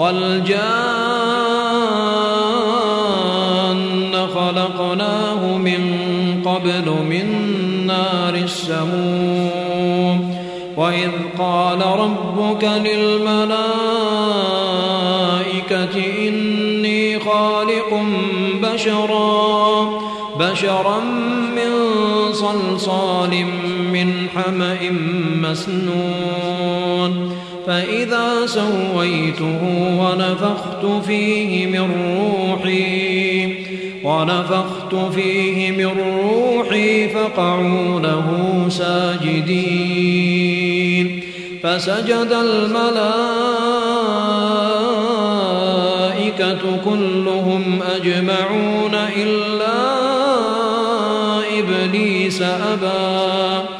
والجان خلقناه من قبل من نار السموم. وإذ قال ربك للملائكة إني خالق بشرا بشرا من صلصال من حمأ مسنون. فإذا سويته ونفخت فيه من روحي ونفخت فيه من روحي فقعوا له ساجدين. فسجد الملائكة كلهم أجمعون إلا إبليس أبى.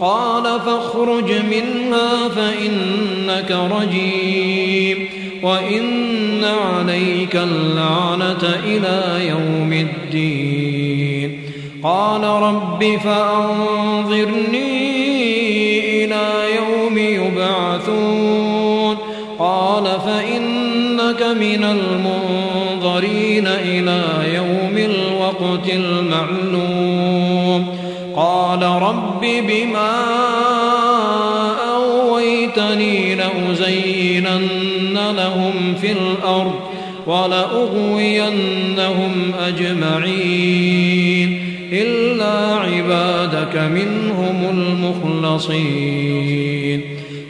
قال فاخرج منها فإنك رجيم وإن عليك اللعنة إلى يوم الدين. قال رب فأنظرني بما أويتني لأزينن لهم في الأرض ولأغوينهم أجمعين إلا عبادك منهم المخلصين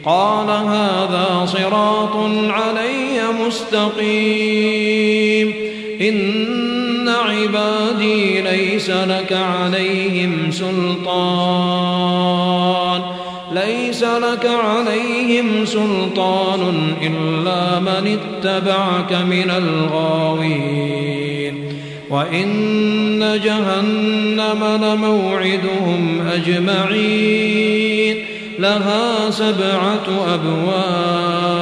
قال هذا صراط علي مستقيم إن عبادي ليس لك عليهم سلطان. ليس لك عليهم سلطان إلا من اتبعك من الغاوين. وإن جهنم لموعدهم أجمعين. لها سبعة أبواب.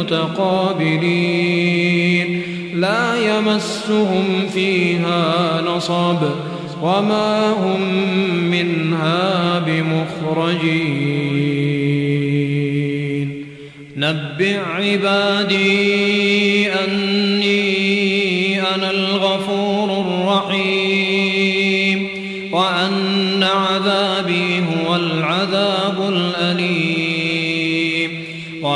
متقابلين لا يمسهم فيها نصب وما هم منها بمخرجين. نبع عبادي أني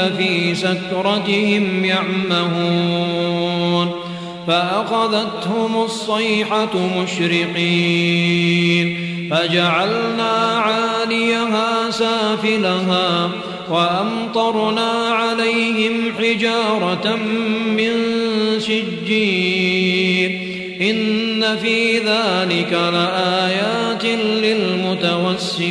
لفي سكرتهم يعمهون فأخذتهم الصيحة مشرقين فجعلنا عاليها سافلها وأمطرنا عليهم حجارة من سجين إن في ذلك لآيات للمتوسمين